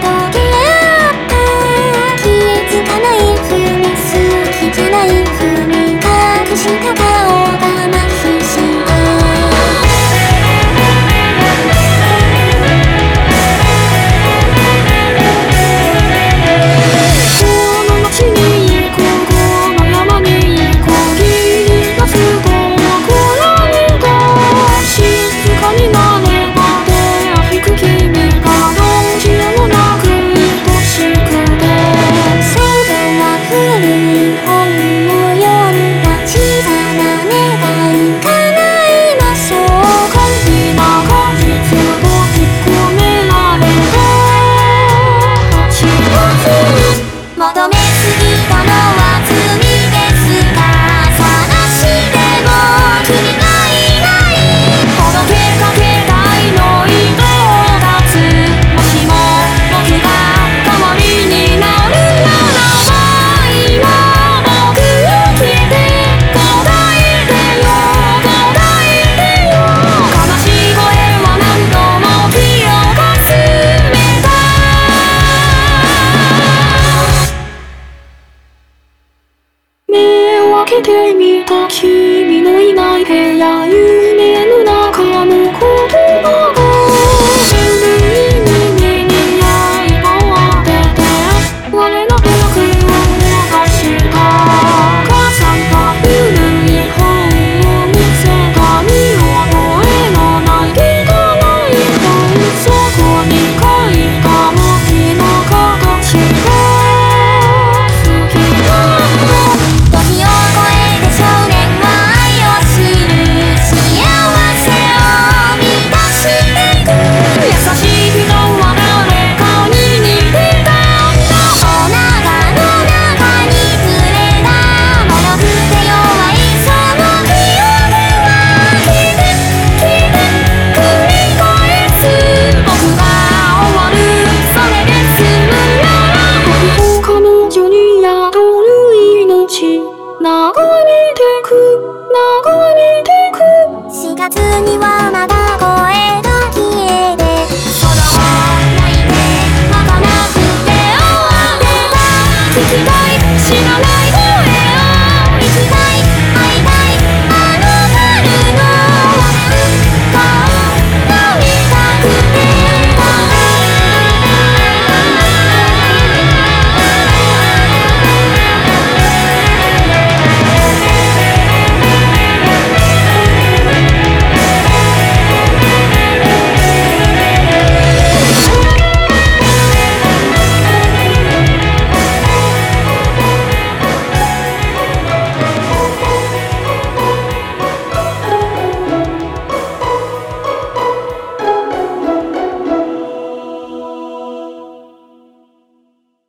時けてみた君のいない部屋な流れてく流れてく。4月にはまだ声が消えて空は泣いて泣かなくて終わった。聞きたい知らない声を行きたい。